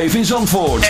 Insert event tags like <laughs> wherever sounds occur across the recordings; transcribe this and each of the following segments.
live in Zandvoort.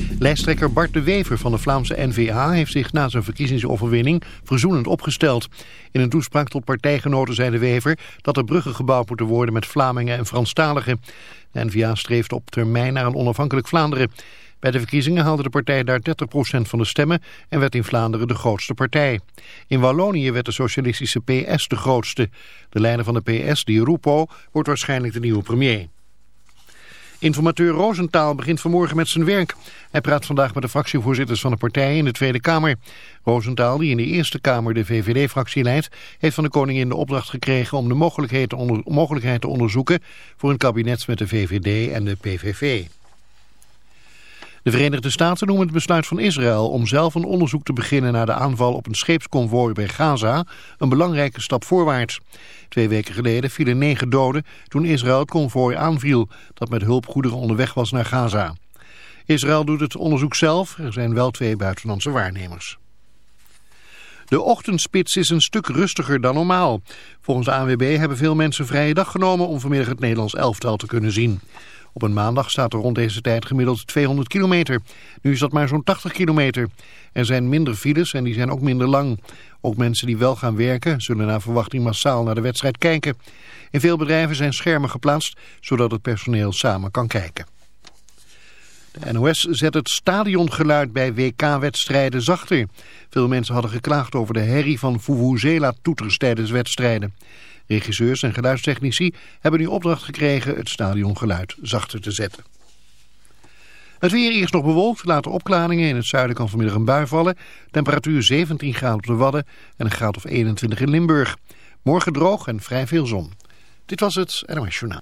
Lijsttrekker Bart de Wever van de Vlaamse NVA heeft zich na zijn verkiezingsoverwinning verzoenend opgesteld. In een toespraak tot partijgenoten zei de Wever dat er bruggen gebouwd moeten worden met Vlamingen en Franstaligen. De NVA streeft op termijn naar een onafhankelijk Vlaanderen. Bij de verkiezingen haalde de partij daar 30% van de stemmen en werd in Vlaanderen de grootste partij. In Wallonië werd de socialistische PS de grootste. De leider van de PS, Di Rupo, wordt waarschijnlijk de nieuwe premier. Informateur Roosentaal begint vanmorgen met zijn werk. Hij praat vandaag met de fractievoorzitters van de partijen in de Tweede Kamer. Roosentaal, die in de Eerste Kamer de VVD-fractie leidt... heeft van de koningin de opdracht gekregen om de mogelijkheid mogelijkheid te onderzoeken... voor een kabinet met de VVD en de PVV. De Verenigde Staten noemen het besluit van Israël om zelf een onderzoek te beginnen naar de aanval op een scheepsconvooi bij Gaza een belangrijke stap voorwaarts. Twee weken geleden vielen negen doden toen Israël het konvooi aanviel dat met hulpgoederen onderweg was naar Gaza. Israël doet het onderzoek zelf, er zijn wel twee buitenlandse waarnemers. De ochtendspits is een stuk rustiger dan normaal. Volgens de ANWB hebben veel mensen vrije dag genomen om vanmiddag het Nederlands elftal te kunnen zien. Op een maandag staat er rond deze tijd gemiddeld 200 kilometer. Nu is dat maar zo'n 80 kilometer. Er zijn minder files en die zijn ook minder lang. Ook mensen die wel gaan werken zullen naar verwachting massaal naar de wedstrijd kijken. In veel bedrijven zijn schermen geplaatst zodat het personeel samen kan kijken. De NOS zet het stadiongeluid bij WK-wedstrijden zachter. Veel mensen hadden geklaagd over de herrie van Vuvuzela-toeters tijdens wedstrijden. Regisseurs en geluidstechnici hebben nu opdracht gekregen het stadiongeluid zachter te zetten. Het weer eerst nog bewolkt, later opklaringen. In het zuiden kan vanmiddag een bui vallen. Temperatuur 17 graden op de Wadden en een graad of 21 in Limburg. Morgen droog en vrij veel zon. Dit was het NOS Journaal.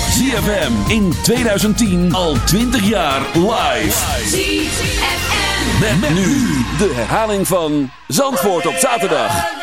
ZFM in 2010 al 20 jaar live. ZFM. Met, nu de herhaling van Zandvoort op zaterdag.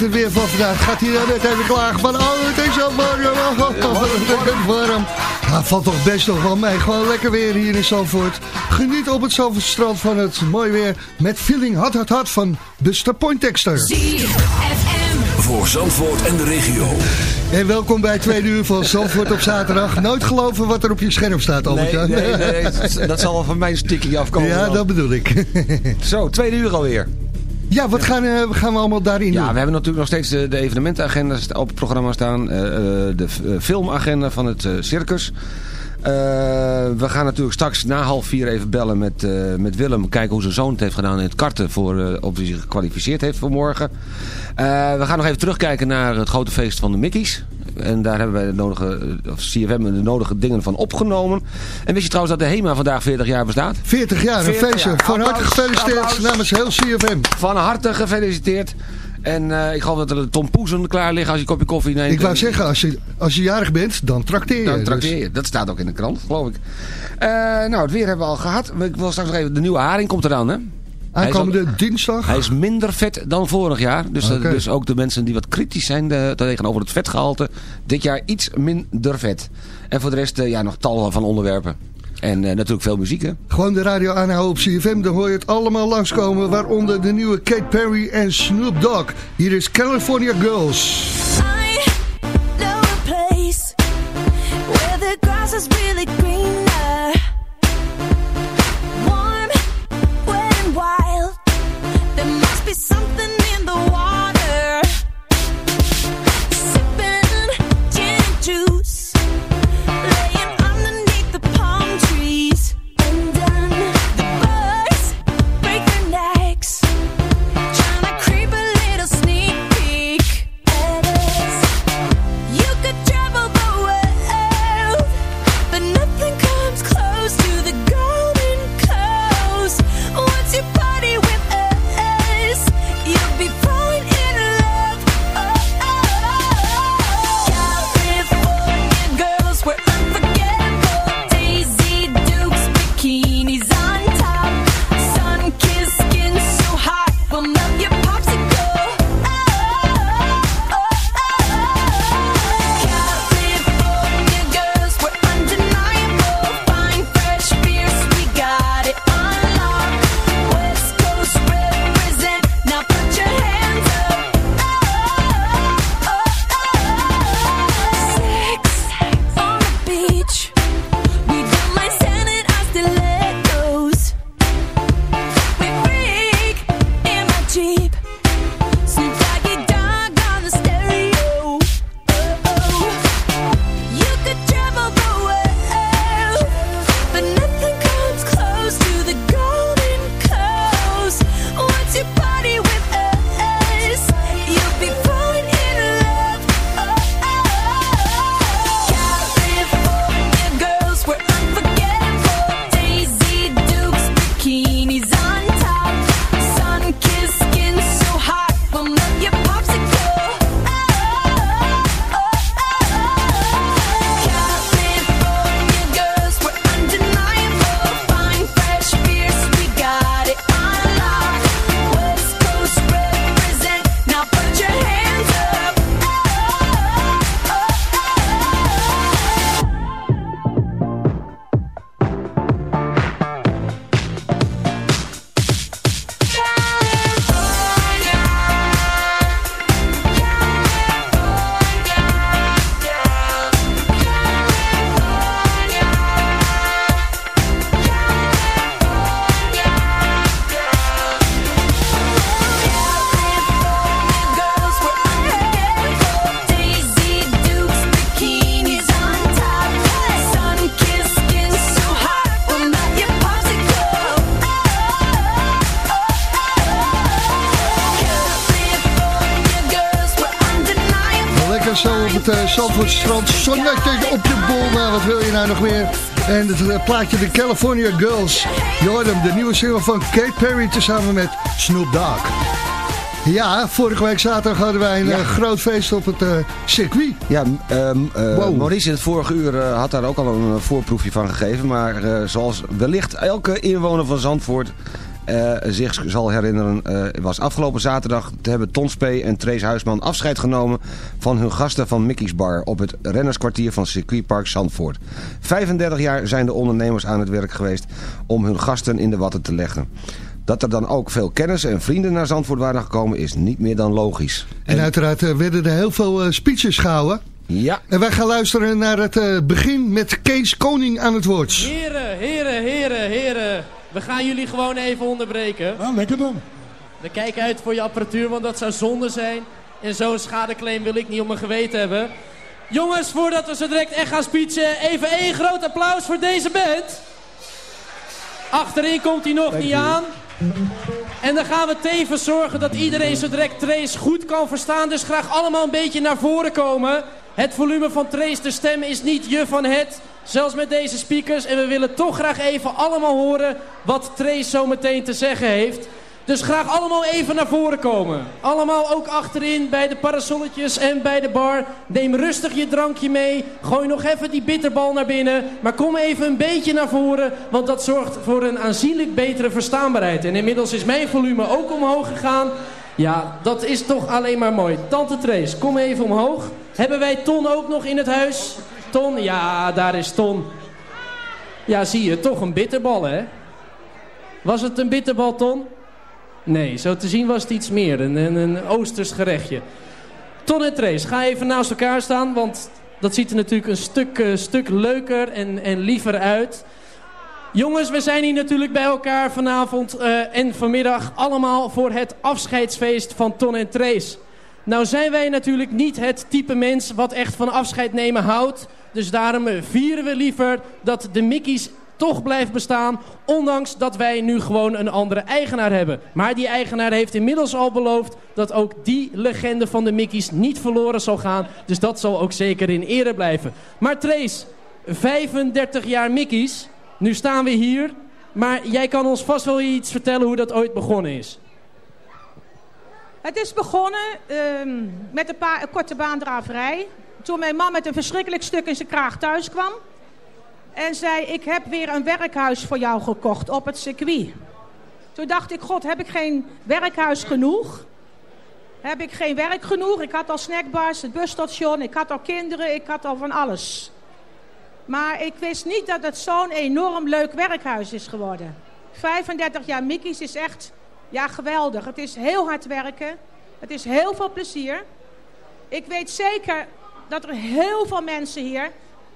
Met het weer van vandaag. Gaat dan net even klagen van, oh, het is zo warm, oh, <laughs> het is warm. Ja, valt toch best nog wel mee. Gewoon lekker weer hier in Zandvoort. Geniet op het Zandvoortstrand van het mooi weer met feeling hard, hard, hard van Buster Poindexter. Voor Zandvoort en de regio. En welkom bij het tweede uur van Zandvoort op zaterdag. Nooit geloven wat er op je scherm staat, albert Nee, nee, nee, dat zal wel van mijn stikkie afkomen. Ja, dan. dat bedoel ik. Zo, tweede uur alweer. Ja, wat gaan, eh, gaan we allemaal daarin doen? Ja, we hebben natuurlijk nog steeds de, de evenementenagenda op het programma staan. eh, eh, de filmagenda van het circus. We gaan natuurlijk straks na half vier even bellen met, met Willem. Kijken hoe zijn zoon het heeft gedaan in het karten. Voor, of hij zich gekwalificeerd heeft voor morgen. We gaan nog even terugkijken naar het grote feest van de Mickey's. En daar hebben wij de nodige, eh, of CFM de nodige dingen van opgenomen. En wist je trouwens dat de HEMA vandaag 40 jaar bestaat? 40 jaar, een 40 feestje. jaar. Van harte gefeliciteerd applaus. namens heel CFM. Van harte gefeliciteerd. En eh, ik geloof dat er Tom Poezen klaar liggen als je een kopje koffie neemt. Ik wou zeggen, als je, als je jarig bent, dan trakteer je. Dan Dus- trakteer je. Dat staat ook in de krant, geloof ik. Eh, nou, het weer hebben we al gehad. Ik wil straks nog even... De nieuwe haring komt eraan, hè? Aankomende dinsdag. Hij is minder vet dan vorig jaar. Dus, eh, dus ook de mensen die wat kritisch zijn eh, tegenover het vetgehalte. Dit jaar iets minder vet. En voor de rest eh, ja, nog tal van onderwerpen. En eh, natuurlijk veel muziek, hè? Gewoon de radio aanhouden op CFM, dan hoor je het allemaal langskomen. Waaronder de nieuwe Kate Perry en Snoop Dogg. Hier is California Girls. I know a place where the grass is really greener. Be something uh, Zandvoortstrand. Zonnetje op je bol, nou wat wil je nou nog meer? En het uh, plaatje de California Girls. Jordan, de nieuwe single van Kate Perry tezamen met Snoop Dogg. Ja, vorige week zaterdag hadden wij een ja. uh, groot feest op het uh, circuit. Ja, um, uh, wow. Maurice in het vorige uur had daar ook al een voorproefje van gegeven. Maar zoals wellicht elke inwoner van Zandvoort uh, zich zal herinneren... Uh, was afgelopen zaterdag te hebben Ton Spee en Trace Huisman afscheid genomen... van hun gasten van Mickey's Bar op het rennerskwartier van circuitpark Zandvoort. 35 jaar zijn de ondernemers aan het werk geweest om hun gasten in de watten te leggen. Dat er dan ook veel kennis en vrienden naar Zandvoort waren gekomen is niet meer dan logisch. En, en uiteraard uh, werden er heel veel uh, speeches gehouden. Ja. En wij gaan luisteren naar het uh, begin met Kees Koning aan het woord. Heren, heren, heren, heren. We gaan jullie gewoon even onderbreken. Nou, lekker dan. We kijken uit voor je apparatuur, want dat zou zonde zijn. En zo'n schadeclaim wil ik niet op mijn geweten hebben. Jongens, voordat we zo direct echt gaan speechen, even één groot applaus voor deze band. Achterin komt hij nog Dank niet u. aan. En dan gaan we tevens zorgen dat iedereen zo direct Trace goed kan verstaan. Dus graag allemaal een beetje naar voren komen. Het volume van Trace, de stem is niet je van het. Zelfs met deze speakers. En we willen toch graag even allemaal horen wat Trace zo meteen te zeggen heeft. Dus graag allemaal even naar voren komen. Allemaal ook achterin bij de parasolletjes en bij de bar. Neem rustig je drankje mee. Gooi nog even die bitterbal naar binnen. Maar kom even een beetje naar voren. Want dat zorgt voor een aanzienlijk betere verstaanbaarheid. En inmiddels is mijn volume ook omhoog gegaan. Ja, dat is toch alleen maar mooi. Tante Trace, kom even omhoog. Hebben wij Ton ook nog in het huis? Ton, ja, daar is Ton. Ja, zie je, toch een bitterbal, hè? Was het een bitterbal, Ton? Nee, zo te zien was het iets meer. Een, een, oosters gerechtje. Ton en Trace, ga even naast elkaar staan. Want dat ziet er natuurlijk een stuk, uh, stuk leuker en, en liever uit. Jongens, we zijn hier natuurlijk bij elkaar vanavond uh, en vanmiddag allemaal voor het afscheidsfeest van Ton en Trace. Nou zijn wij natuurlijk niet het type mens wat echt van afscheid nemen houdt. Dus daarom vieren we liever dat de Mickey's toch blijft bestaan. Ondanks dat wij nu gewoon een andere eigenaar hebben. Maar die eigenaar heeft inmiddels al beloofd dat ook die legende van de Mickey's niet verloren zal gaan. Dus dat zal ook zeker in ere blijven. Maar Trace, 35 jaar Mickey's. Nu staan we hier. Maar jij kan ons vast wel iets vertellen hoe dat ooit begonnen is. Het is begonnen uh, met een, paar, korte baandraverij. Toen mijn man met een verschrikkelijk stuk in zijn kraag thuis kwam. En zei, ik heb weer een werkhuis voor jou gekocht op het circuit. Toen dacht ik, god, heb ik geen werkhuis genoeg? Heb ik geen werk genoeg? Ik had al snackbars, het busstation, ik had al kinderen, ik had al van alles. Maar ik wist niet dat het zo'n enorm leuk werkhuis is geworden. 35 jaar Mickey's is echt ja, geweldig. Het is heel hard werken. Het is heel veel plezier. Ik weet zeker dat er heel veel mensen hier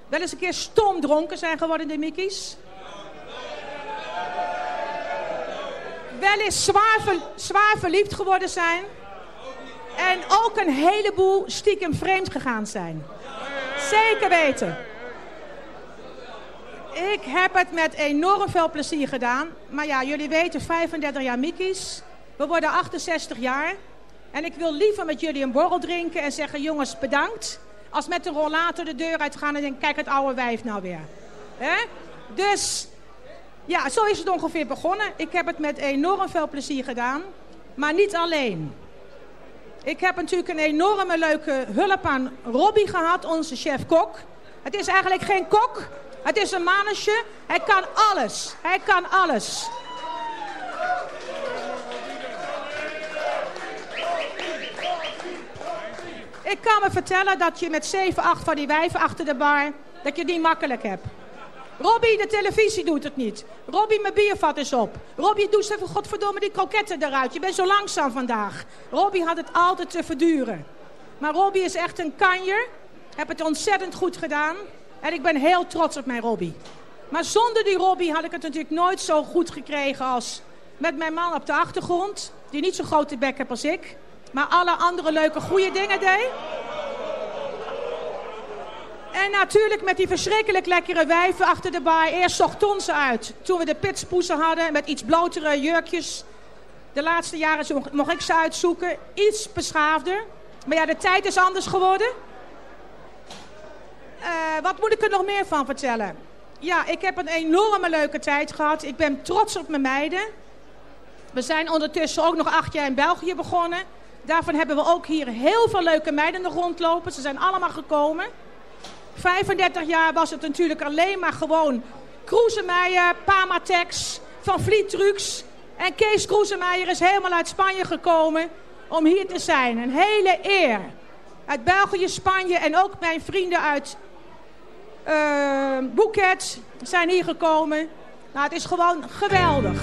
wel eens een keer stom dronken zijn geworden de Mickey's. Wel eens zwaar, zwaar verliefd geworden zijn. En ook een heleboel stiekem vreemd gegaan zijn. Zeker weten. Ik heb het met enorm veel plezier gedaan. Maar ja, jullie weten, 35 jaar Mickey's. We worden 68 jaar. En ik wil liever met jullie een borrel drinken en zeggen... jongens, bedankt. Als met de rollator de deur uitgaan en denk kijk het oude wijf nou weer. Dus, ja, zo is het ongeveer begonnen. Ik heb het met enorm veel plezier gedaan. Maar niet alleen. Ik heb natuurlijk een enorme leuke hulp aan Robbie gehad, onze chef-kok. Het is eigenlijk geen kok, het is een mannetje. Hij kan alles. Hij kan alles. Ik kan me vertellen dat je met 7, 8 van die wijven achter de bar... dat je niet makkelijk hebt. Robbie, de televisie doet het niet. Robbie, mijn biervat is op. Robbie, doe even godverdomme die kroketten eruit. Je bent zo langzaam vandaag. Robbie had het altijd te verduren. Maar Robbie is echt een kanjer. Heb het ontzettend goed gedaan. En ik ben heel trots op mijn Robbie. Maar zonder die Robbie had ik het natuurlijk nooit zo goed gekregen als met mijn man op de achtergrond. Die niet zo'n grote bek heeft als ik maar alle andere leuke goede dingen deed. En natuurlijk met die verschrikkelijk lekkere wijven achter de baai. Eerst zocht Ton ze uit. Toen we de pitspoezen hadden met iets blotere jurkjes. De laatste jaren mocht ik ze uitzoeken. Iets beschaafder. Maar ja, de tijd is anders geworden. Eh, wat moet ik er nog meer van vertellen? Ja, ik heb een enorme leuke tijd gehad. Ik ben trots op mijn meiden. We zijn ondertussen ook nog acht jaar in België begonnen. Daarvan hebben we ook hier heel veel leuke meiden rondlopen. Ze zijn allemaal gekomen. 35 jaar was het natuurlijk alleen maar gewoon Kroesemeijer, Pamatex, Van Vlietrux. En Kees Kroesemeijer is helemaal uit Spanje gekomen om hier te zijn. Een hele eer. Uit België, Spanje en ook mijn vrienden uit uh, Boeket zijn hier gekomen. Nou, het is gewoon geweldig.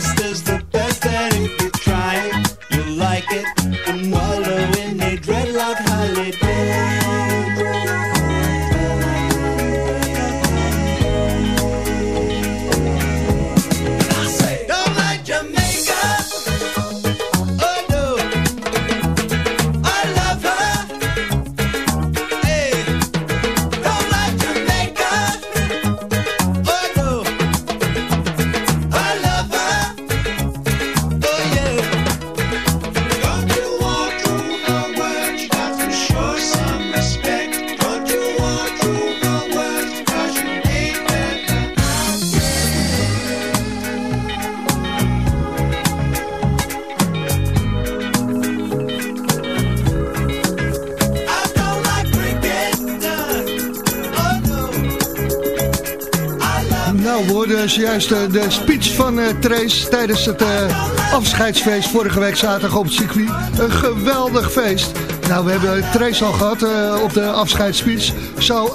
sisters juist eh, de speech van eh, Trace tijdens het eh, afscheidsfeest vorige week zaterdag op het circuit. Een geweldig feest. Nou, we hebben Trace al gehad op de afscheidsspeech. Zou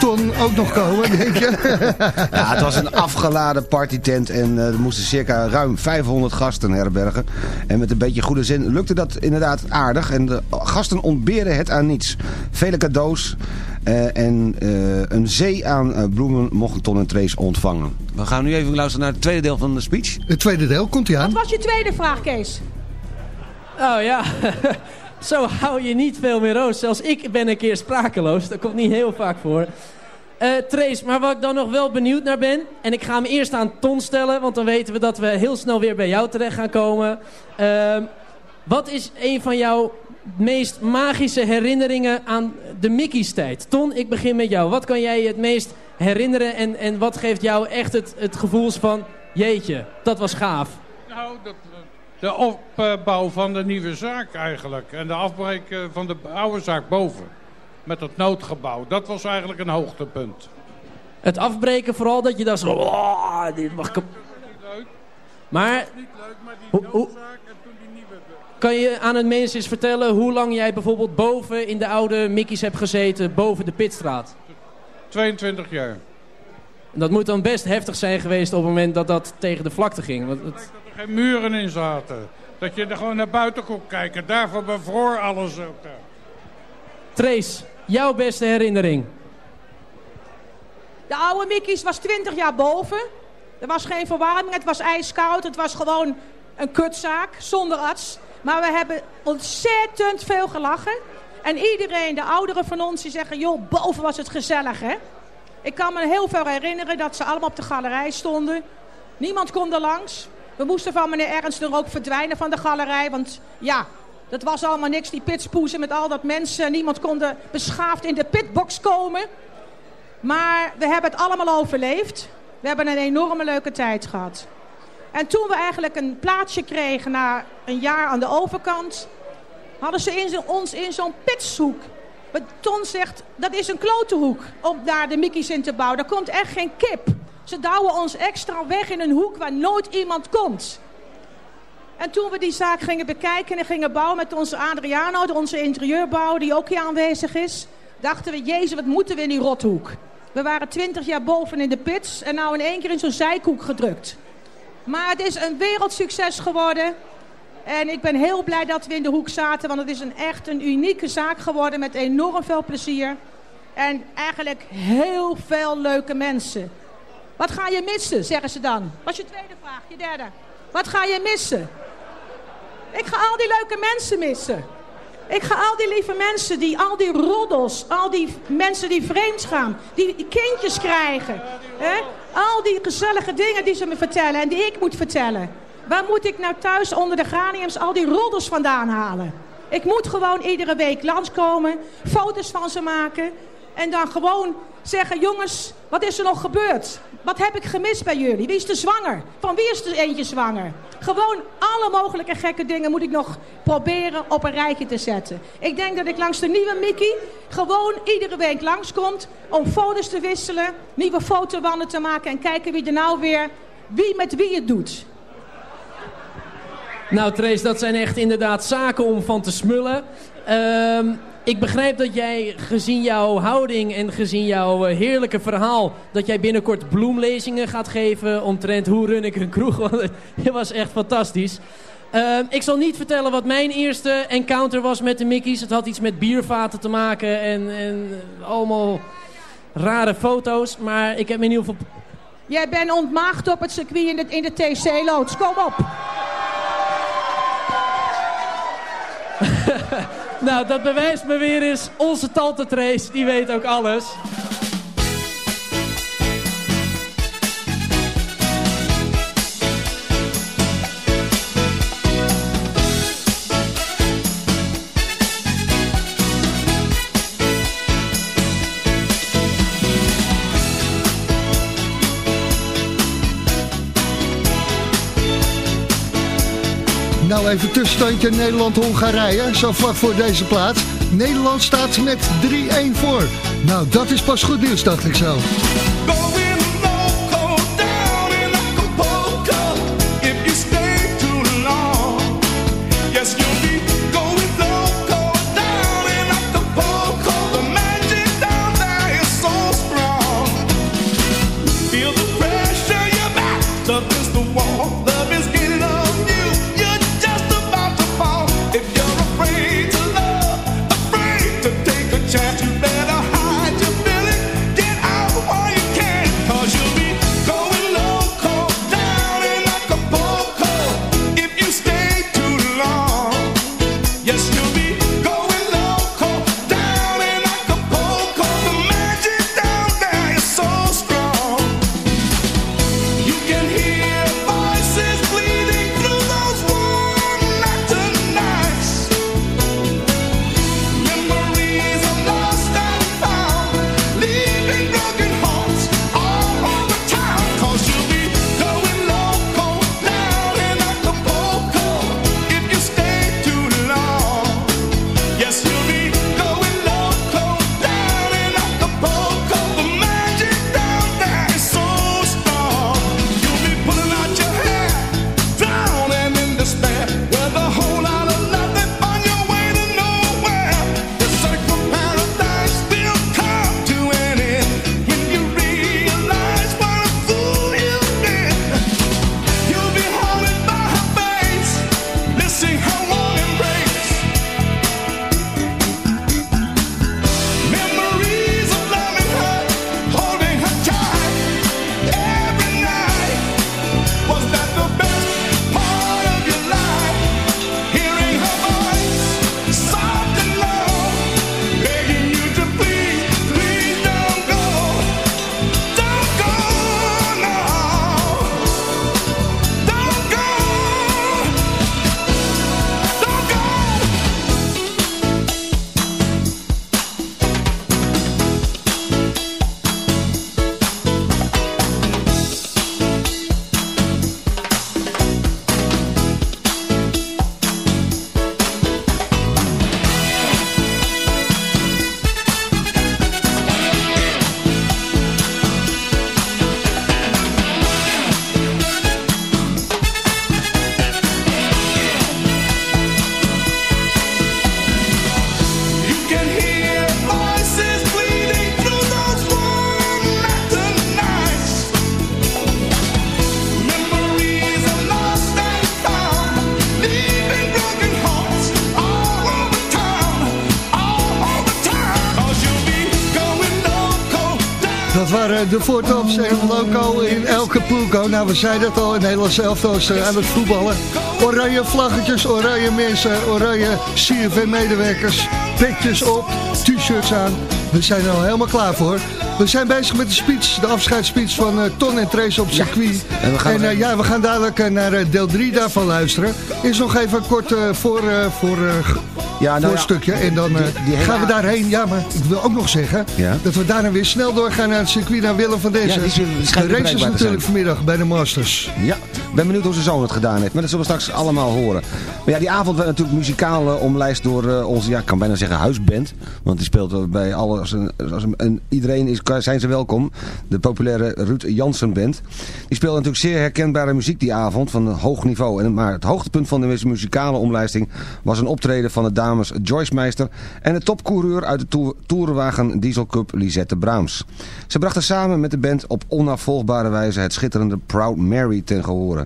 Ton ook nog komen, denk je? <laughs> ja, het was een afgeladen partytent en er moesten circa ruim 500 gasten herbergen. En met een beetje goede zin lukte dat inderdaad aardig. En de gasten ontberen het aan niets. Vele cadeaus, eh, en eh, een zee aan eh, bloemen mochten Ton en Trace ontvangen. We gaan nu even luisteren naar het tweede deel van de speech. Het tweede deel, komt hij aan. Wat was je tweede vraag, Kees? Oh ja, <laughs> zo hou je niet veel meer roos. Zelfs ik ben een keer sprakeloos. Dat komt niet heel vaak voor. Eh Trace, maar wat ik dan nog wel benieuwd naar ben... en ik ga hem eerst aan Ton stellen... want dan weten we dat we heel snel weer bij jou terecht gaan komen. Ehm, wat is een van jouw meest magische herinneringen aan de Mickey's tijd? Ton, ik begin met jou. Wat kan jij je het meest herinneren... en, en wat geeft jou echt het, het gevoel van... jeetje, dat was gaaf. Nou, dat, de opbouw van de nieuwe zaak eigenlijk. En de afbreek eh, van de oude zaak boven. Met het noodgebouw. Dat was eigenlijk een hoogtepunt. Het afbreken vooral, dat je dan zo... "Oh, dit mag kap-" Maar, hoe- hoe- kan je aan het mensen eens vertellen hoe lang jij bijvoorbeeld boven in de oude Mickey's hebt gezeten, boven de Pitstraat? 22 jaar. Dat moet dan best heftig zijn geweest op het moment dat dat tegen de vlakte ging. Want het- Dat er geen muren in zaten. Dat je er gewoon naar buiten kon kijken. Daarvoor bevroor alles ook daar. Trace, jouw beste herinnering? De oude Mickey's was 20 jaar boven. Er was geen verwarming, het was ijskoud. Het was gewoon een kutzaak, zonder arts. Maar we hebben ontzettend veel gelachen. En iedereen, de ouderen van ons, die zeggen... joh, boven was het gezellig, hè? Ik kan me heel veel herinneren dat ze allemaal op de galerij stonden. Niemand kon er langs. We moesten van meneer Ernst er ook verdwijnen van de galerij. Want ja, dat was allemaal niks, die pitspoezen met al dat mensen. Niemand kon er beschaafd in de pitbox komen. Maar we hebben het allemaal overleefd. We hebben een enorme leuke tijd gehad. En toen we eigenlijk een plaatsje kregen na een jaar aan de overkant... hadden ze in ons in zo'n pitshoek. Wat Ton zegt, dat is een klotenhoek om daar de Mickey's in te bouwen. Daar komt echt geen kip. Ze douwen ons extra weg in een hoek waar nooit iemand komt. En toen we die zaak gingen bekijken en gingen bouwen met onze Adriano, onze interieurbouwer die ook hier aanwezig is, dachten we, jezus, wat moeten we in die rothoek? We waren twintig jaar boven in de pits en nou in één keer in zo'n zijkoek gedrukt. Maar het is een wereldsucces geworden. En ik ben heel blij dat we in de hoek zaten, want het is een echt een unieke zaak geworden met enorm veel plezier. En eigenlijk heel veel leuke mensen. Wat ga je missen, zeggen ze dan. Wat is je tweede vraag, je derde. Wat ga je missen? Ik ga al die leuke mensen missen. Ik ga al die lieve mensen, die, al die roddels, al die mensen die vreemd gaan, die kindjes krijgen. Hè? Al die gezellige dingen die ze me vertellen en die ik moet vertellen. Waar moet ik nou thuis onder de graniums al die roddels vandaan halen? Ik moet gewoon iedere week langskomen, foto's van ze maken en dan gewoon zeggen, jongens, wat is er nog gebeurd? Wat heb ik gemist bij jullie? Wie is er zwanger? Van wie is er eentje zwanger? Gewoon alle mogelijke gekke dingen moet ik nog proberen op een rijtje te zetten. Ik denk dat ik langs de nieuwe Mickey gewoon iedere week langskomt om foto's te wisselen, nieuwe fotowanden te maken en kijken wie er nou weer, wie met wie het doet. Nou Trace, dat zijn echt inderdaad zaken om van te smullen. Ehm, ik begrijp dat jij, gezien jouw houding en gezien jouw eh, heerlijke verhaal... dat jij binnenkort bloemlezingen gaat geven omtrent hoe run ik een kroeg. <laughs> Het was echt fantastisch. Ehm, ik zal niet vertellen wat mijn eerste encounter was met de Mickey's. Het had iets met biervaten te maken en, en allemaal rare foto's. Maar ik heb me in ieder geval... Jij bent ontmaagd op het circuit in de, in de TC-loods. Kom op. Nou, dat bewijst me weer eens. Onze tante Trace, die weet ook alles. Nou, even tussenstandje Nederland-Hongarije. Zo vlak voor deze plaats. Nederland staat met 3-1 voor. Nou, dat is pas goed nieuws, dacht ik zo. De voortops en loco in elke poeko. Nou, we zeiden het al, in Nederlands elftal is eh, aan het voetballen. Oranje vlaggetjes, oranje mensen, oranje CFM-medewerkers. Petjes op, t-shirts aan. We zijn er al helemaal klaar voor. We zijn bezig met de speech, de afscheidsspeech van eh, Ton en Trace op circuit. en we gaan en eh, ja, we gaan dadelijk naar deel 3 daarvan luisteren. Is nog even kort voor, voor, Ja, nou voor ja, een stukje. En dan eh, die- hele gaan we daarheen. Ja, maar ik wil ook nog zeggen dat we daarna weer snel doorgaan naar het circuit naar Willem van schijnt de weer race is bereikbaar te natuurlijk vanmiddag bij de Masters. Ja, ben benieuwd hoe zijn zoon het gedaan heeft. Maar dat zullen we straks allemaal horen. Maar ja, die avond werd natuurlijk muzikaal eh, omlijst door eh, onze, ja, ik kan bijna zeggen huisband. Want die speelt er bij alles. En, en iedereen is, zijn ze welkom. De populaire Ruud Jansen Band. Die speelde natuurlijk zeer herkenbare muziek die avond van hoog niveau. En, maar het hoogtepunt van de muzikale omlijsting was een optreden van de dames Joyce Meister en de topcoureur uit de toer- Toerenwagen Diesel Cup Lisette Braams. Ze brachten samen met de band op onafvolgbare wijze het schitterende Proud Mary ten gehore.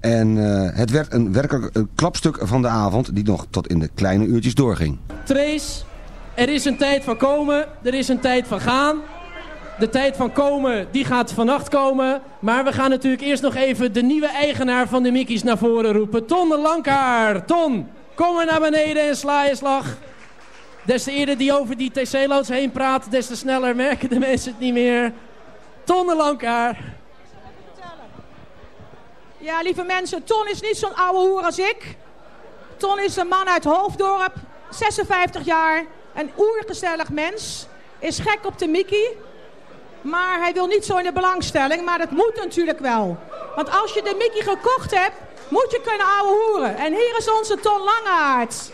En eh, het werd een werkelijk een klapstuk van de avond die nog tot in de kleine uurtjes doorging. Trace, er is een tijd van komen, er is een tijd van gaan. De tijd van komen, die gaat vannacht komen. Maar we gaan natuurlijk eerst nog even de nieuwe eigenaar van de Mickey's naar voren roepen. Ton de Lankaar. Ton, kom maar naar beneden en sla je slag. Des te eerder die over die TC-loods heen praat, des te sneller merken de mensen het niet meer. Ton de Lankaar. Ja, lieve mensen, Ton is niet zo'n oude hoer als ik. Ton is een man uit Hoofddorp, 56 jaar, een oergezellig mens. Is gek op de Mickey. Maar hij wil niet zo in de belangstelling, maar dat moet natuurlijk wel. Want als je de Mickey gekocht hebt, moet je kunnen ouwe hoeren. En hier is onze Ton Langehaard.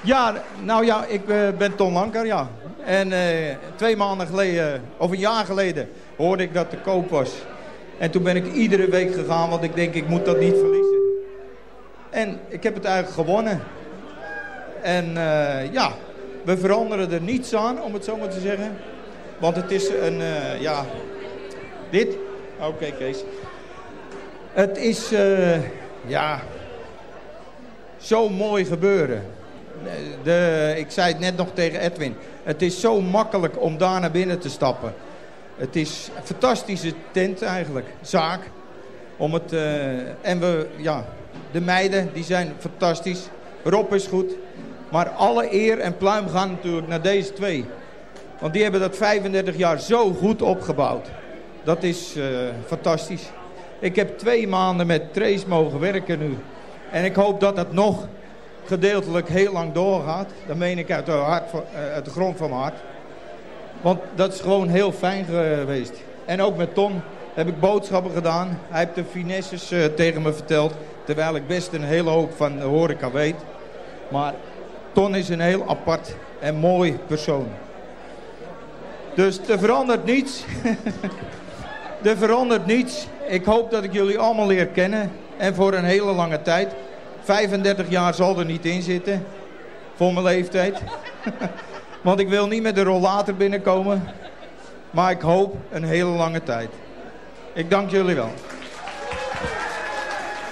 Ja, nou ja, ik eh, ben Ton Lanker, ja. En eh, twee maanden geleden, of een jaar geleden, hoorde ik dat te koop was. En toen ben ik iedere week gegaan, want ik denk, ik moet dat niet verliezen. En ik heb het eigenlijk gewonnen. En eh, ja, we veranderen er niets aan, om het zo maar te zeggen. Want het is een, eh, ja, dit. Oké, Kees. Het is, eh, ja, zo mooi gebeuren. De, ik zei het net nog tegen Edwin. Het is zo makkelijk om daar naar binnen te stappen. Het is een fantastische tent eigenlijk. Zaak. Om het, eh, en we, ja, de meiden die zijn fantastisch. Rob is goed. Maar alle eer en pluim gaan natuurlijk naar deze twee. Want die hebben dat 35 jaar zo goed opgebouwd. Dat is eh, fantastisch. Ik heb twee maanden met Trace mogen werken nu. En ik hoop dat het nog gedeeltelijk heel lang doorgaat. Dat meen ik uit de, hart eh, uit de grond van mijn hart. Want dat is gewoon heel fijn geweest. En ook met Ton heb ik boodschappen gedaan. Hij heeft de finesses eh, tegen me verteld. Terwijl ik best een hele hoop van de horeca weet. Maar Ton is een heel apart en mooi persoon. Dus er verandert niets. <laughs> er verandert niets. Ik hoop dat ik jullie allemaal leer kennen. En voor een hele lange tijd. 35 jaar zal er niet in zitten. Voor mijn leeftijd. <laughs> Want ik wil niet met de rollator binnenkomen. Maar ik hoop een hele lange tijd. Ik dank jullie wel.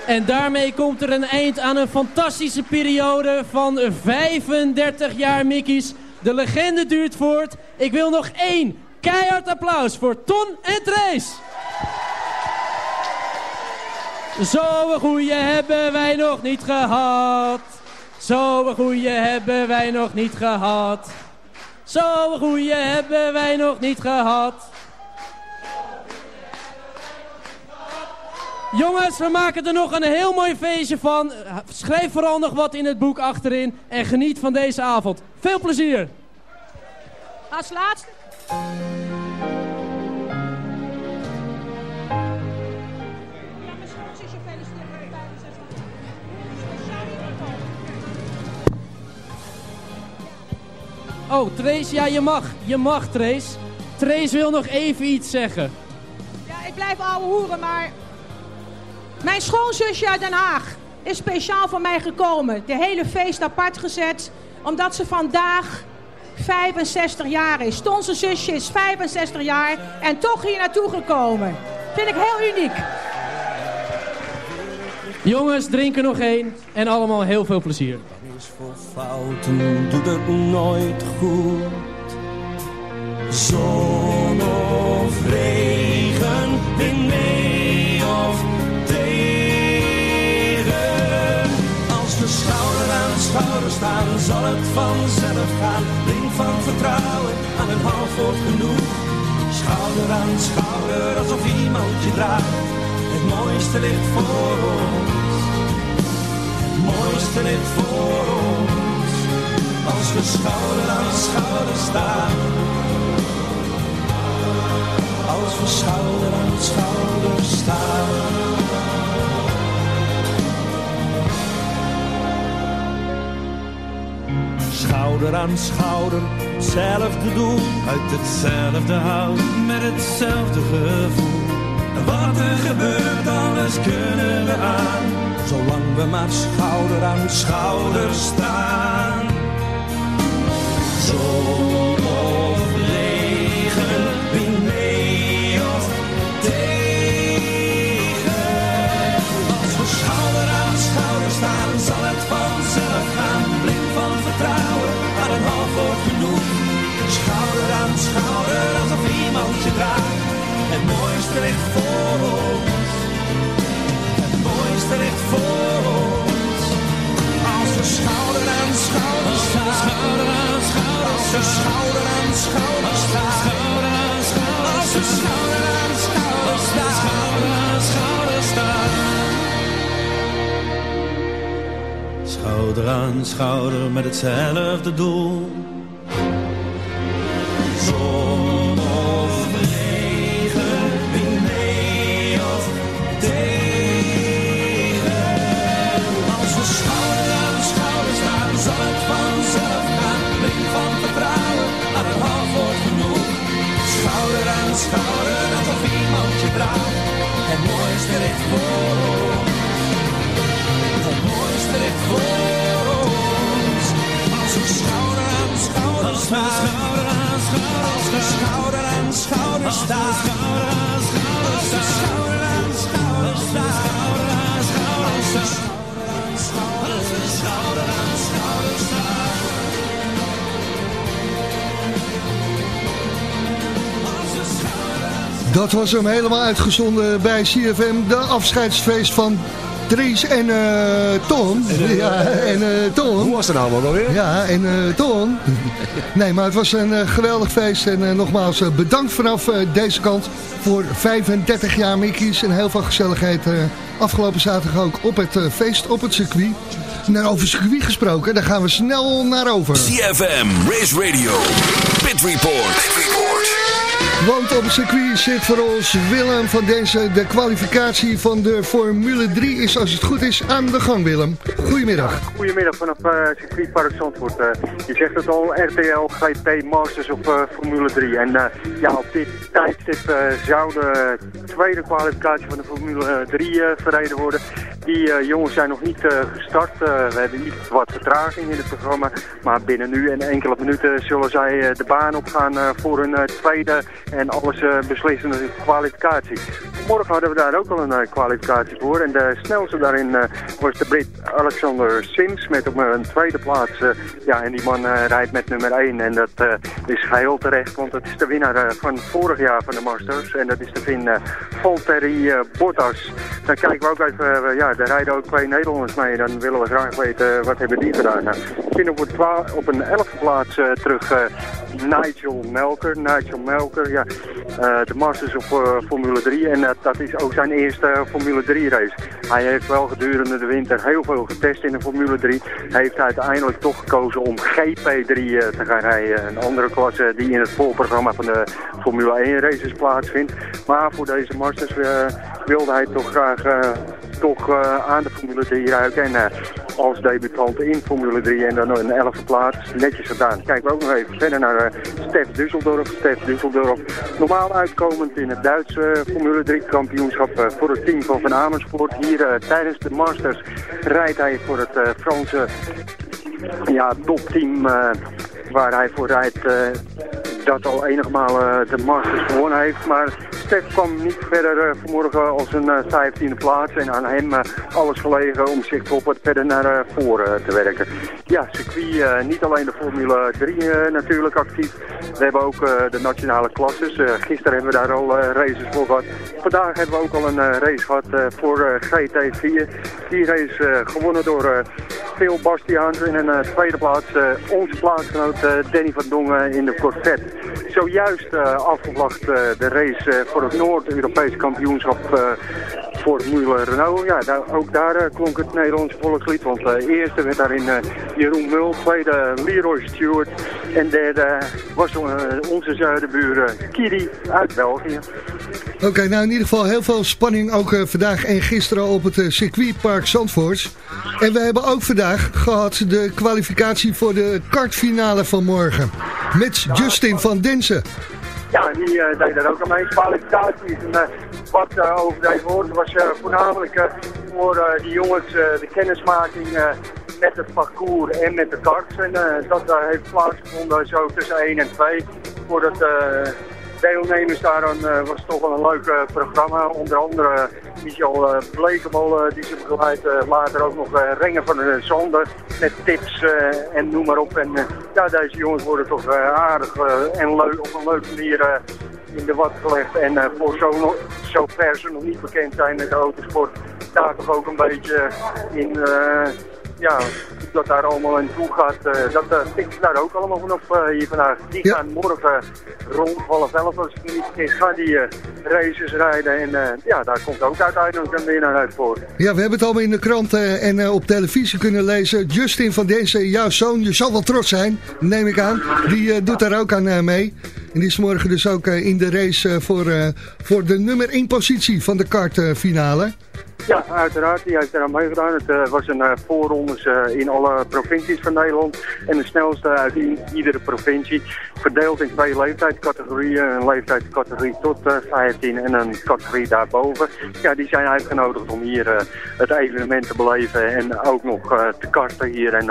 En daarmee komt er een eind aan een fantastische periode van 35 jaar Mickey's. De legende duurt voort. Ik wil nog één keihard applaus voor Ton en Trace. Zo'n goeie hebben wij nog niet gehad. Zo'n goeie hebben wij nog niet gehad. Zo'n goeie hebben wij nog niet gehad. Jongens, we maken er nog een heel mooi feestje van. Schrijf vooral nog wat in het boek achterin en geniet van deze avond. Veel plezier! Als laatste. Oh, Trace, ja, je mag. Je mag, Trace. Trace wil nog even iets zeggen. Ja, ik blijf ouwe hoeren, maar... Mijn schoonzusje uit Den Haag is speciaal voor mij gekomen. De hele feest apart gezet, omdat ze vandaag 65 jaar is. Tonse zusje is 65 jaar en toch hier naartoe gekomen. Vind ik heel uniek. Jongens, drink er nog één. En allemaal heel veel plezier. Fouten doet het nooit goed. Zon of regen, wind mee of tegen. Als we schouder aan schouder staan, zal het vanzelf gaan. Blink van vertrouwen aan een half wordt genoeg. Schouder aan schouder, alsof iemand je draagt. Het mooiste ligt voor ons. Mooiste ligt voor ons. Als we schouder aan schouder staan. Als we schouder aan schouder staan. Schouder aan schouder, hetzelfde doel, uit hetzelfde hout, met hetzelfde gevoel. Wat er gebeurt, alles kunnen we aan, zolang we maar schouder aan schouder staan. Zon of regen, wind of tegen. Als we schouder aan schouder staan, zal het vanzelf gaan. Blind van vertrouwen, aan een half wordt genoeg. Schouder aan schouder, alsof iemand je draagt. Het mooiste ligt voor ons. Voor ons. Als we schouder aan schouder staan. Schouder aan schouder Als we schouder aan schouder staan. Schouder aan schouder Als we schouder aan schouder staan. Schouder aan schouder staan. Schouder aan schouder met hetzelfde doel. Schouder aan schouder staan. Schouder aan schouder Als we schouder aan schouder staan. Schouder aan schouder Als we schouder aan schouder staan. Dat was hem helemaal uitgezonden bij CFM. De afscheidsfeest van Dries en eh Ton. ja, en eh Ton. Hoe was het nou allemaal weer? Ja, en eh Ton. <laughs> Nee, maar het was een eh, geweldig feest. En eh, nogmaals eh, bedankt vanaf eh, deze kant voor 35 jaar Mickey's. En heel veel gezelligheid eh, afgelopen zaterdag ook op het eh, feest op het circuit. Nou, over circuit gesproken, daar gaan we snel naar over. CFM, Race Radio, Pit Report. Want op het circuit zit voor ons Willem van deze. De kwalificatie van de Formule 3 is als het goed is aan de gang, Willem. Goedemiddag. Goedemiddag vanaf uh, circuitpark Zandvoort. Uh, je zegt het al, RTL, GP, Masters of uh, Formule 3. En ja, op dit tijdstip zou de tweede kwalificatie van de Formule 3 verreden worden. Die jongens zijn nog niet gestart. we hebben iets wat vertraging in het programma. Maar binnen nu en enkele minuten zullen zij de baan opgaan voor hun tweede en alles beslissende kwalificatie. Morgen hadden we daar ook al een kwalificatie voor. En de snelste daarin was de Brit Alexander Sims met op een tweede plaats. Ja, en die man rijdt met nummer 1 en dat is geheel terecht, want het is de winnaar van vorig jaar van de Masters. En dat is de Vin Valtteri Bottas. Dan kijken we ook even, ja, daar rijden ook twee Nederlanders mee. Dan willen we graag weten, wat hebben die gedaan. Nou, ik vind op, het op een elfde plaats terug Nigel Melker. Nigel Melker, ja, de Masters of Formule 3. En dat is ook zijn eerste Formule 3 race. Hij heeft wel gedurende de winter heel veel getest in de Formule 3. Hij heeft uiteindelijk toch gekozen om GP3 uh, te gaan rijden. Een andere klasse die in het voorprogramma van de Formule 1 races plaatsvindt. Maar voor deze Masters uh, wilde hij toch graag uh, toch, aan de Formule 3 ruiken. En als debutant in Formule 3 en dan een 11e plaats. Netjes gedaan. Kijken we ook nog even verder naar Stef Düsseldorf. Stef Düsseldorf normaal uitkomend in het Duitse Formule 3 kampioenschap voor het team van Van Amersfoort. Hier tijdens de Masters rijdt hij voor het Franse ja, topteam waar hij voor rijdt. Dat al enige malen de Masters gewonnen heeft. Maar Stef kwam niet verder eh, vanmorgen als een uh, 15e plaats. En aan hem eh, alles gelegen om zich toch wat verder naar eh, voren te werken. Ja, circuit, eh, niet alleen de Formule 3 eh, natuurlijk actief. We hebben ook eh, de nationale klasses. Eh, gisteren hebben we daar al eh, races voor gehad. Vandaag hebben we ook al een eh, race gehad eh, voor eh, GT4. Die race eh, gewonnen door eh, Phil Bastiaans. In een eh, tweede plaats eh, onze plaatsgenoot eh, Danny van Dongen in de Corvette. Zojuist eh, afgevlacht eh, de race eh, voor het Noord-Europees kampioenschap voor Formule Renault. Ja, daar, ook daar eh, klonk het Nederlandse volkslied. Want eh eerste werd daarin eh, Jeroen Mul, tweede Leroy Stewart. En derde was onze zuidenbuur Kiri uit België. Oké, nou in ieder geval heel veel spanning ook vandaag en gisteren op het circuitpark Zandvoort. En we hebben ook vandaag gehad de kwalificatie voor de kartfinale van morgen. Met Justin van Densen. Ja, die eh, deed er ook aan mee. Kwalificaties. En, eh, wat uh, over deze woorden was eh, voornamelijk eh, voor eh, die jongens eh, de kennismaking eh, met het parcours en met de karts. En eh, dat eh, heeft plaatsgevonden zo tussen 1 en 2. Voordat de deelnemers daar eh, was toch wel een leuk eh, programma. Onder andere Michel uh, Blekemolen die ze begeleidt. eh, later ook nog eh, Rengen van de Zander met tips eh, en noem maar op. En eh, ja, deze jongens worden toch eh, aardig eh, en leuk, op een leuke manier eh, in de wat gelegd. En eh, voor zo, zover ze nog niet bekend zijn met de autosport, daar toch ook een beetje in... eh, ja, dat daar allemaal in toe gaat, eh, dat uh, pikt daar ook allemaal vanaf eh, hier vandaag. Die gaan morgen rond half elf, als ik niet vergis, gaan die races rijden. En ja, daar komt ook uiteindelijk een winnaar uit voort. Ja, we hebben het allemaal in de krant eh, en op televisie kunnen lezen. Justin van Densen, jouw zoon, je zal wel trots zijn, neem ik aan. Die doet daar ook aan mee. En die is morgen dus ook in de race voor, voor de nummer 1 positie van de kartfinale. Ja, uiteraard. Die heeft eraan meegedaan. Het eh, was een uh, voorrondes eh, in alle provincies van Nederland. En de snelste uit iedere provincie. Verdeeld in twee leeftijdscategorieën. Een leeftijdscategorie tot eh, 15 en een categorie daarboven. Ja, die zijn uitgenodigd om hier het evenement te beleven. En ook nog te karten hier. En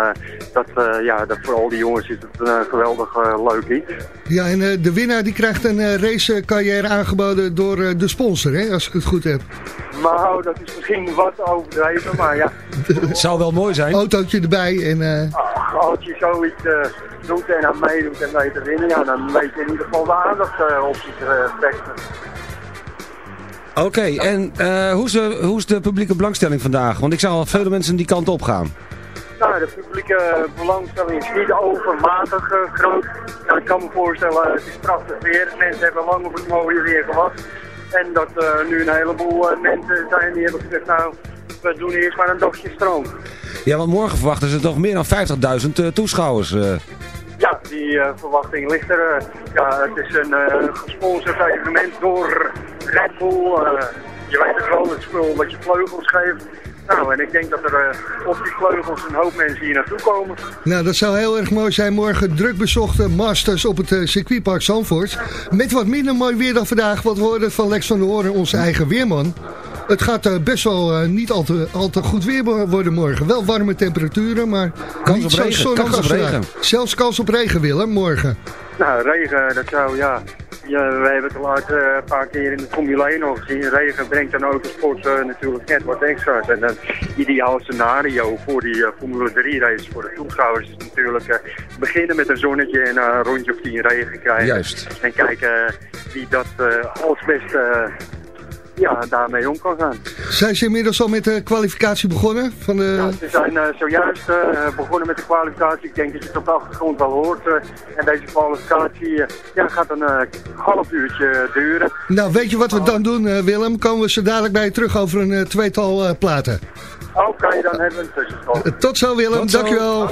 dat, ja, dat voor al die jongens is het een geweldig leuk iets. Ja, en de winnaar die krijgt een racecarrière aangeboden door de sponsor, hè, als ik het goed heb. Maar dat is misschien wat overdreven, maar ja. Het zou wel mooi zijn. Autootje erbij en... eh, Als je zoiets eh, doet en aan meedoet en weet te winnen, ja, dan weet je in ieder geval de aandacht eh, op je te vechten. Oké, en eh, hoe, is de, hoe is de publieke belangstelling vandaag? Want ik zag al veel mensen die kant op gaan. Nou, de publieke belangstelling is niet overmatig groot. Ja, ik kan me voorstellen, het is prachtig weer. Mensen hebben lang op het mooie weer gewacht. En dat eh, nu een heleboel eh, mensen zijn die hebben gezegd, nou, we doen eerst maar een dagje stroom. Ja, want morgen verwachten ze toch meer dan 50.000 eh, toeschouwers. Ja, die verwachting ligt er. ja, het is een eh, gesponsord evenement door Red Bull. je weet het wel, het spul wat je vleugels geeft. Nou, en ik denk dat er eh, op die vleugels een hoop mensen hier naartoe komen. Nou, dat zou heel erg mooi zijn. Morgen druk bezochte Masters op het eh, circuitpark Zandvoort. Met wat minder mooi weer dan vandaag. Wat we hoorden van Lex van der Hoorn, onze eigen weerman. Het gaat eh, best wel eh, niet al te, al te goed weer wo- worden morgen. Wel warme temperaturen, maar Kans niet op zo regen, zonnig kans op regen. Zelfs kans op regen, Willem, morgen. Nou, regen, dat zou, ja... ja we hebben het al uit, eh, een paar keer in de Formule 1 al gezien. Regen brengt aan autosport eh, natuurlijk net wat extra's. En een ideaal scenario voor die eh, Formule 3 race voor de toeschouwers is natuurlijk eh, beginnen met een zonnetje en eh, een rondje of tien regen krijgen. Juist. En kijken wie dat eh, als beste eh, ja, daarmee om kan gaan. Zijn ze inmiddels al met de kwalificatie begonnen? Van de... Ze zijn eh, zojuist eh, begonnen met de kwalificatie. Ik denk dat je het op de achtergrond wel hoort. eh, en deze kwalificatie ja, gaat een eh, half uurtje duren. Nou, weet je wat we dan doen, Willem? Komen we zo dadelijk bij je terug over een tweetal eh, platen. Oké, dan hebben we een tussenstand. Tot zo, Willem. Tot zo. Dankjewel.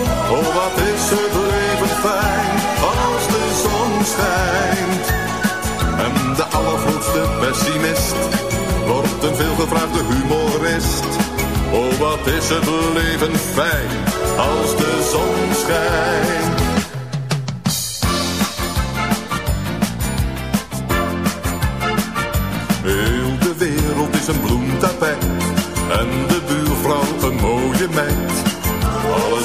Oh, wat is het leven fijn als de zon schijnt. En de allergrootste pessimist wordt een veelgevraagde humorist. Oh, wat is het leven fijn als de zon schijnt. Heel de wereld is een bloemtapijt en de buurvrouw een mooie meid.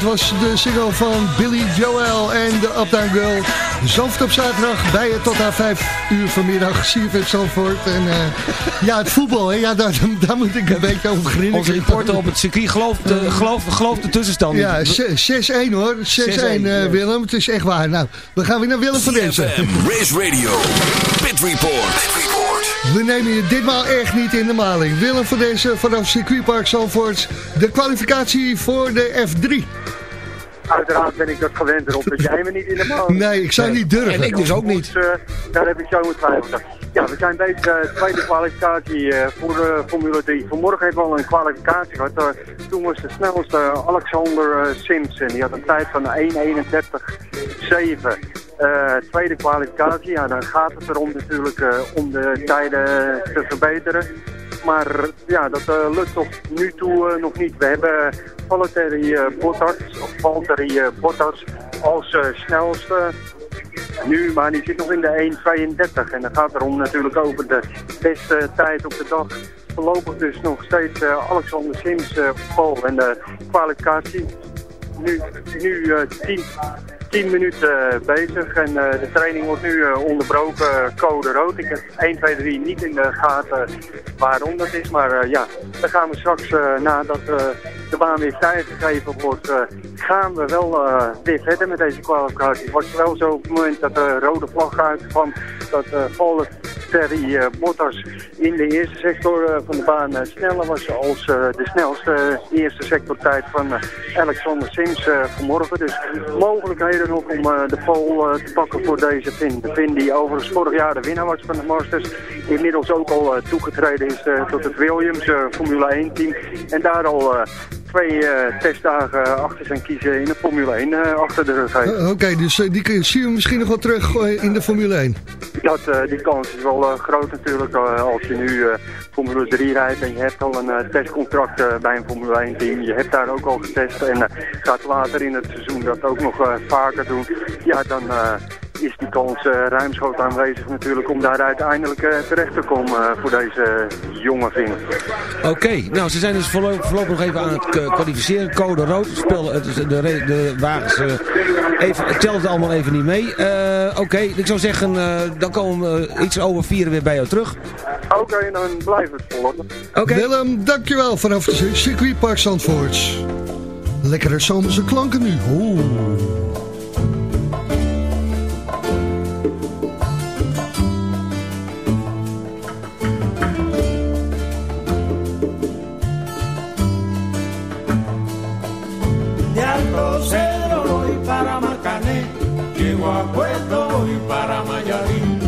Dat was de single van Billy Joel en de Uptown Girl. Zandvoort op zaterdag bij je tot aan 5 uur vanmiddag. CFM Zandvoort. En eh, <laughs> ja, het voetbal, hè, ja, daar, daar moet ik een beetje over grinniken. Onze reporter op het circuit gelooft de, gelooft, gelooft de tussenstand. Ja, 6-1 hoor. 6-1 eh, Willem. Het is echt waar. Nou, we gaan weer naar Willem van Densen. Race Radio. Pit Report. We nemen je ditmaal echt niet in de maling. Willem van deze vanaf circuitpark Zandvoort. De kwalificatie voor de F3. Uiteraard ben ik dat gewend erop dat jij me niet in de maling. Nee, ik zou niet durven. En ik dus ook niet. Dus, eh, daar heb ik zo mijn twijfels aan. Ja, we zijn bezig uh, tweede kwalificatie eh, voor de Formule 3. Vanmorgen hebben we al een kwalificatie gehad. Eh, toen was de snelste Alexander eh, Simpson. Die had een tijd van 1.31.7. Eh, tweede kwalificatie, ja, dan gaat het erom natuurlijk eh, om de tijden te verbeteren. Maar ja, dat eh, lukt tot nu toe eh, nog niet. We hebben Valtteri eh, Bottas, of Valtteri eh, Bottas als eh, snelste nu, maar die zit nog in de 1.32. En dan gaat erom natuurlijk over de beste tijd op de dag. Voorlopig dus nog steeds Alexander Sims pole. En de kwalificatie nu, nu eh, 10, 10 minuten eh, bezig. En eh, de training wordt nu eh, onderbroken, code rood. Ik heb 1, 2, 3 niet in de gaten waarom dat is. Maar ja, dan gaan we straks, nadat de baan weer vrijgegeven wordt, gaan we wel weer verder met deze kwalificatie. Het was wel zo op het moment dat de rode vlag uitkwam, dat uh, Terry eh, Bottas in de eerste sector eh, van de baan eh, sneller was als eh, de snelste eerste sectortijd van eh, Alexander Sims eh, vanmorgen. Dus mogelijkheden nog om eh, de pole eh, te pakken voor deze Finn. De Finn die overigens vorig jaar de winnaar was van de Masters. Inmiddels ook al eh, toegetreden is eh, tot het Williams eh, Formule 1 team. En daar al eh, twee eh, testdagen achter zijn kiezen in de Formule 1 eh, achter de rug heeft. Eh, Oké, dus die kun- zien we misschien nog wel terug in de Formule 1. Dat, die kans is wel groot natuurlijk als je nu Formule 3 rijdt en je hebt al een testcontract bij een Formule 1 team. Je hebt daar ook al getest en gaat later in het seizoen dat ook nog vaker doen. Ja, dan is die kans eh, ruimschoots aanwezig natuurlijk om daar uiteindelijk eh, terecht te komen eh, voor deze jonge Vin. Oké, nou ze zijn dus voorlopig, voorlopig nog even aan het kwalificeren. Code rood, spel, is de, re- de wagens even, het telt allemaal even niet mee. Eh, Oké, ik zou zeggen, eh, dan komen we iets over vieren weer bij jou terug. Oké, dan blijven we het volgen. Willem, dankjewel vanaf het circuitpark Zandvoort. Lekkere zomerse klanken nu. Oeh. Llego a Puerto voy para Mayarín.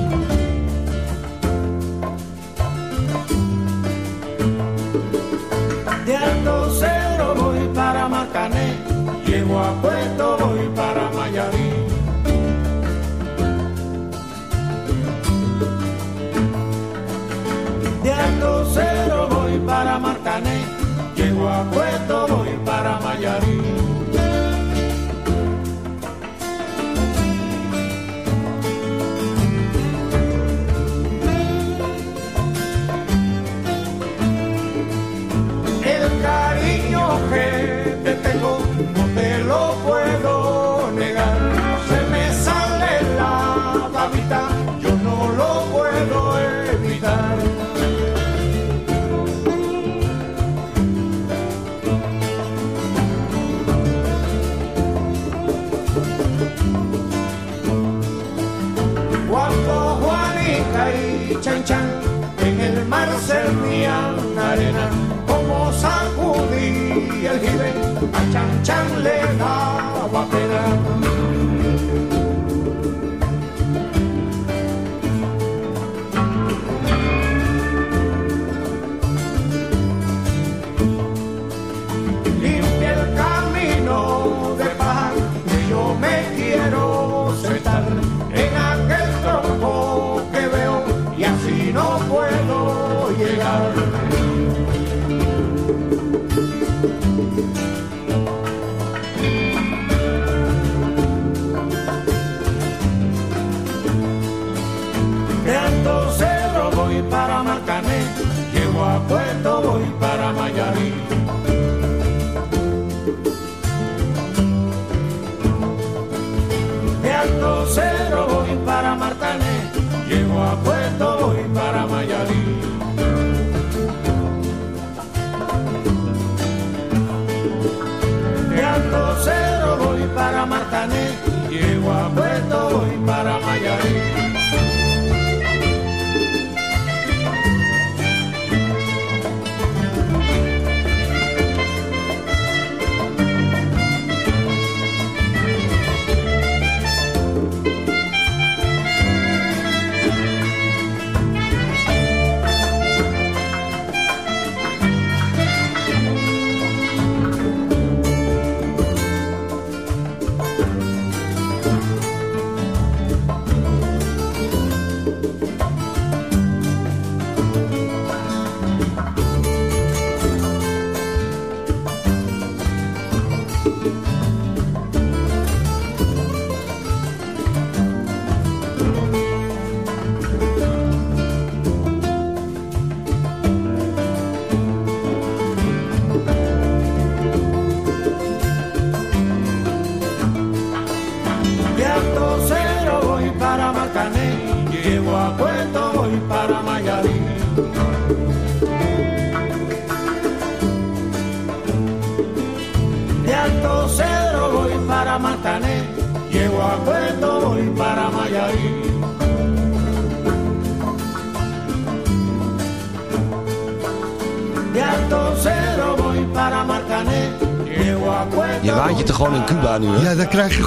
De Alto Cedro voy para Marcané, llego a Puerto voy para Mayarín. De Alto voy para Marcané, llego a Puerto voy para Mayarín.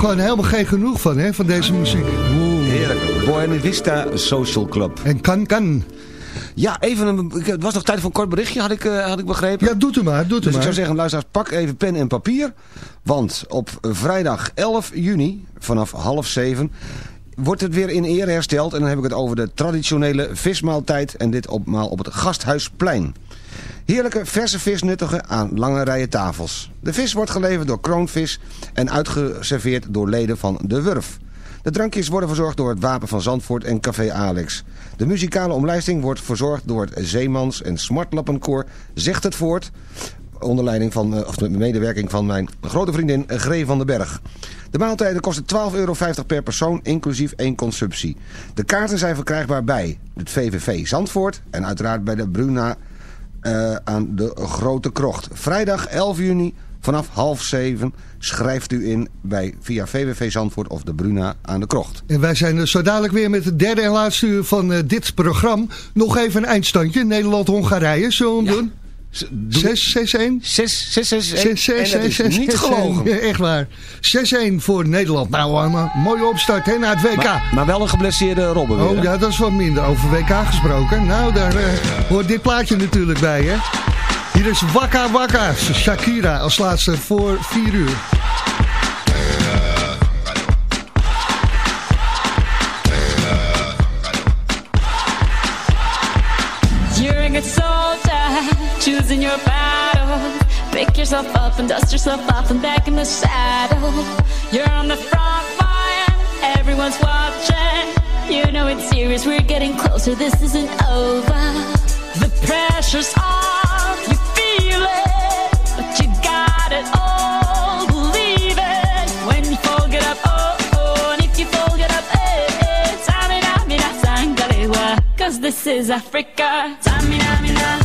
Gewoon helemaal geen genoeg van, hè, van deze muziek. Heerlijk. Buena Vista Social Club. En kan, kan. Ja, even een, het was nog tijd voor een kort berichtje, had ik, eh, had ik begrepen. Ja, doet u maar, doet u Dus ik maar. zou zeggen, luisteraars, pak even pen en papier. Want op vrijdag 11 juni, vanaf half zeven... wordt het weer in ere hersteld. En dan heb ik het over de traditionele vismaaltijd. En dit opmaal op het Gasthuisplein. Heerlijke verse vis nuttigen aan lange rijen tafels. De vis wordt geleverd door Kroonvis en uitgeserveerd door leden van De Wurf. De drankjes worden verzorgd door het Wapen van Zandvoort en Café Alex. De muzikale omlijsting wordt verzorgd door het Zeemans en Smartlappenkoor Zegt het Voort... onder leiding van, eh, of met medewerking van mijn grote vriendin Gree van den Berg. De maaltijden kosten 12,50 euro per persoon, inclusief één consumptie. De kaarten zijn verkrijgbaar bij het VVV Zandvoort... en uiteraard bij de Bruna eh, aan de Grote Krocht. Vrijdag 11 juni vanaf half zeven schrijft u in bij via VWV Zandvoort of de Bruna aan de Krocht. En wij zijn zo dadelijk weer met het derde en laatste uur van eh, dit programma. Nog even een eindstandje. Nederland-Hongarije, zullen we doen? 6, 6, 1? 6, 6, 6, 6, En dat is niet gelogen. Echt waar. 6-1 voor Nederland. Nou, een mooie opstart hè, naar het WK. Maar, maar wel een geblesseerde Robben weer. Oh ja, dat is wat minder. Over WK gesproken. Nou, daar eh, hoort dit plaatje natuurlijk bij, hè. Hier is Waka Waka, Shakira, als laatste voor 4 uur. Choosing your battle. Pick yourself up and dust yourself off and back in the saddle. You're on the front line, everyone's watching. You know it's serious, we're getting closer, this isn't over. The pressure's on, you feel it, but you got it all. Believe it when you fold it up, oh, oh, and if you fold it up, eh, eh. Cause this is Africa. Tamina, mina,